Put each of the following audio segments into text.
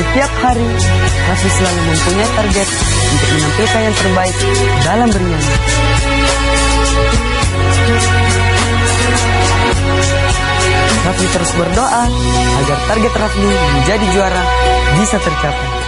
Setiap hari, Raffi selalu mempunyai target untuk menampilkan yang terbaik dalam bernyanyi. Rafli terus berdoa agar target Rafli menjadi juara bisa tercapai.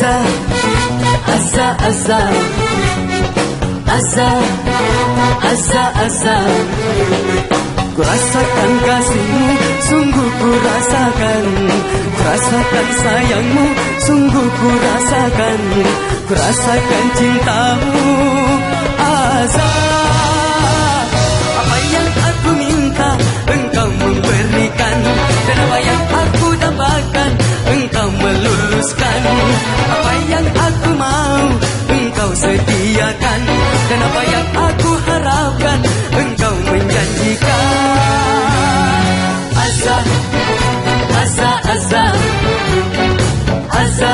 Asa, asa, asa. Asa, asa, asa. Ku rasakan kasihmu, sungguh ku rasakan Ku rasakan sayangmu, sungguh ku rasakan Ku rasakan cintamu Asa sediakan Dan apa yang aku harapkan, engkau menjanjikan. Asa, asa, asa. Asa,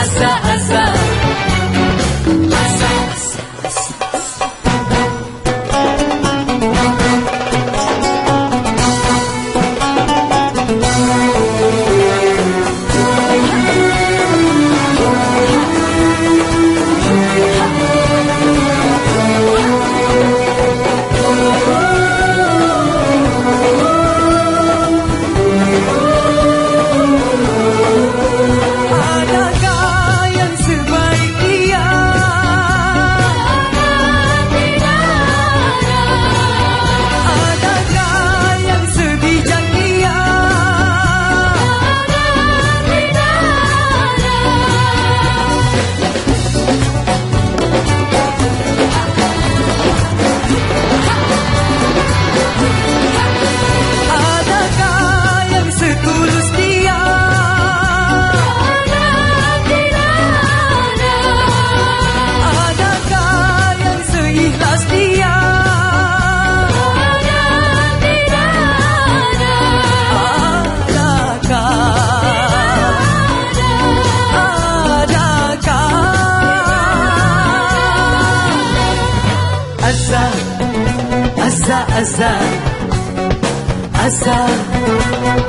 asa, asa. Asa, asa Adakah Asa, asa, asa. Asa,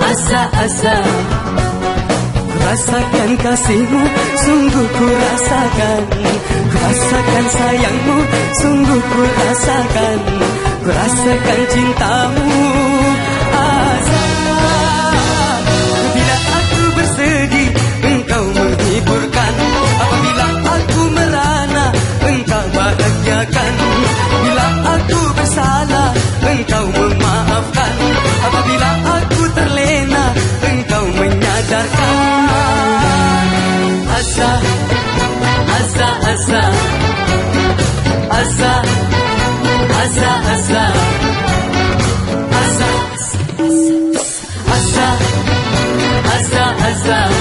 asa, asa. Rasakan kasihmu, sungguh ku rasakan. Rasakan sayangmu, sungguh ku rasakan. Rasakan cintamu Asa menyadarkan Asa, asa, asa Asa, asa, asa Asa, asa, asa, asa